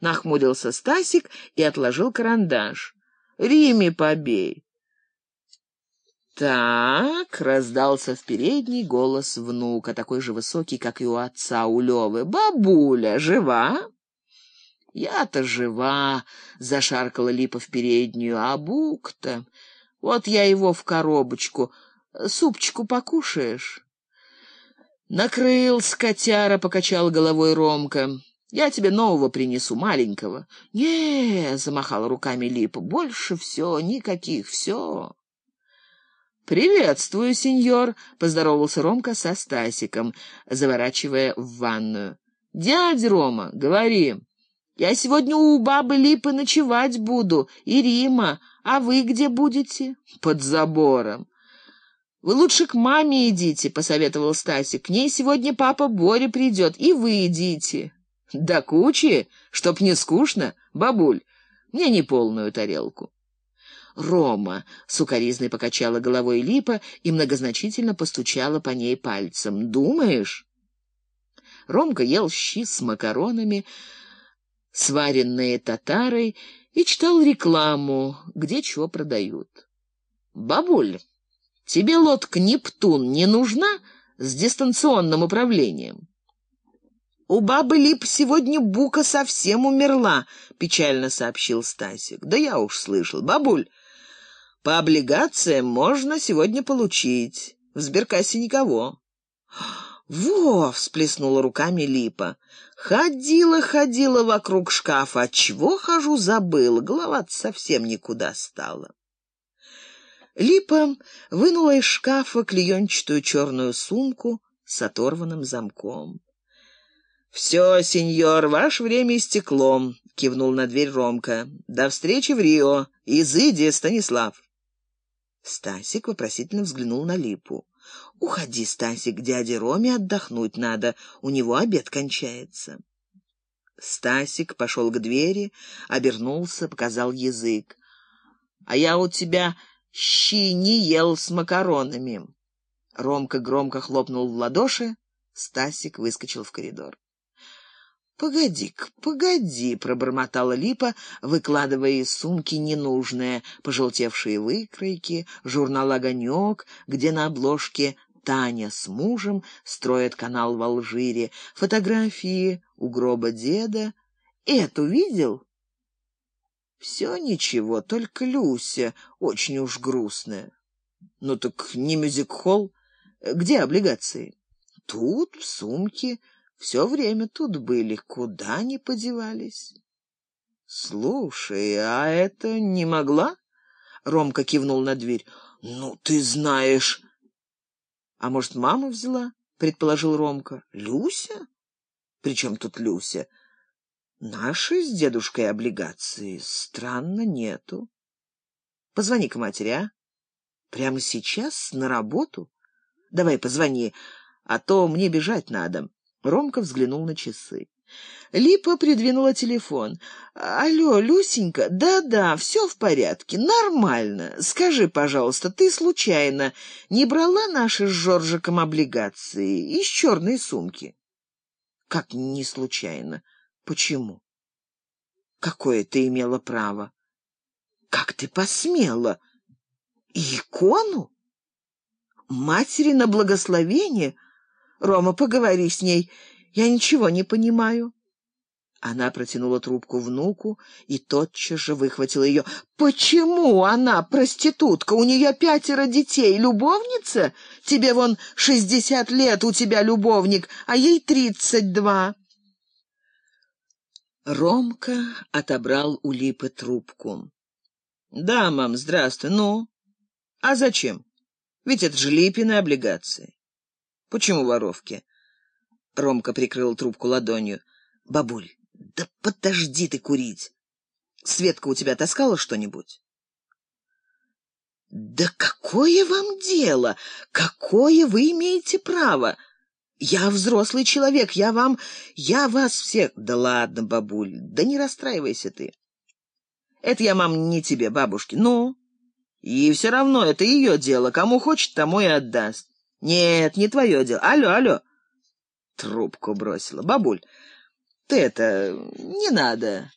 Нахмурился Стасик и отложил карандаш. Риме побей. «Так», — раздался в передней голос внука, такой же высокий, как и у отца, у Левы. «Бабуля, жива?» «Я-то жива», — зашаркала Липа в переднюю, — «а Бук-то...» Вот я его в коробочку. Супчику покушаешь? Накрыл скотяра, покачал головой Ромка. Я тебе нового принесу, маленького. Не, замахала руками Липа. Больше все, никаких, все. «Приветствую, сеньор», — поздоровался Ромка со Стасиком, заворачивая в ванную. «Дядя Рома, говори, я сегодня у бабы Липы ночевать буду, и Рима, а вы где будете? Под забором. Вы лучше к маме идите, посоветовал Стасик. К ней сегодня папа Боря придет, и вы идите. Да кучи, чтоб не скучно, бабуль. Мне не полную тарелку. Рома сукоризной покачала головой Липа и многозначительно постучала по ней пальцем. Думаешь? Ромка ел щи с макаронами, сваренные татарой, и читал рекламу, где чего продают. «Бабуль, тебе лодка «Нептун» не нужна с дистанционным управлением?» «У бабы Лип сегодня бука совсем умерла», — печально сообщил Стасик. «Да я уж слышал. Бабуль, по облигациям можно сегодня получить. В сберкассе никого». «Во!» — всплеснула руками Липа. «Ходила, ходила вокруг шкафа. Чего хожу, забыла. голова совсем никуда стала». Липа вынула из шкафа клеенчатую черную сумку с оторванным замком. «Все, сеньор, ваше время истекло», — кивнул на дверь Ромка. «До встречи в Рио. Изыди, Станислав». Стасик вопросительно взглянул на Липу. «Уходи, Стасик, дяде Роме отдохнуть надо, у него обед кончается». Стасик пошел к двери, обернулся, показал язык. «А я у тебя щи не ел с макаронами». Ромка громко хлопнул в ладоши, Стасик выскочил в коридор. «Погоди-ка, погоди», — пробормотала Липа, выкладывая из сумки ненужное, пожелтевшие выкройки, журнал «Огонек», где на обложке Таня с мужем строят канал в Алжире, фотографии у гроба деда. Эту видел? Все ничего, только Люся очень уж грустная. Ну так не мюзик-холл. Где облигации? Тут, в сумке. Все время тут были, куда они подевались? Слушай, а это не могла? Ромка кивнул на дверь. Ну, ты знаешь... А может, мама взяла? Предположил Ромка. Люся? Причем тут Люся? Наши с дедушкой облигации странно нету. Позвони к матери, а? Прямо сейчас на работу? Давай позвони, а то мне бежать надо. Ромка взглянул на часы. Липа придвинула телефон. «Алло, Люсенька, да-да, все в порядке, нормально. Скажи, пожалуйста, ты случайно не брала наши с Жоржиком облигации из черной сумки?» «Как не случайно? Почему?» «Какое ты имела право?» «Как ты посмела? Икону? Матери на благословение?» Рома, поговори с ней. Я ничего не понимаю. Она протянула трубку внуку и тотчас же выхватила ее. «Почему она проститутка? У нее пятеро детей. Любовница? Тебе вон шестьдесят лет, у тебя любовник, а ей тридцать два». Ромка отобрал у Липы трубку. «Да, мам, здравствуй. Ну? А зачем? Ведь это же Липины облигации. Почему воровки? Ромка прикрыл трубку ладонью. Бабуль, да подожди ты курить. Светка у тебя таскала что-нибудь? Да какое вам дело? Какое вы имеете право? Я взрослый человек, я вам... Я вас всех... Да ладно, бабуль, да не расстраивайся ты. Это я, мам, не тебе, бабушке. Ну? И все равно это ее дело. Кому хочет, тому и отдаст. «Нет, не твое дело. Алло, алло!» Трубку бросила. «Бабуль, ты это, не надо.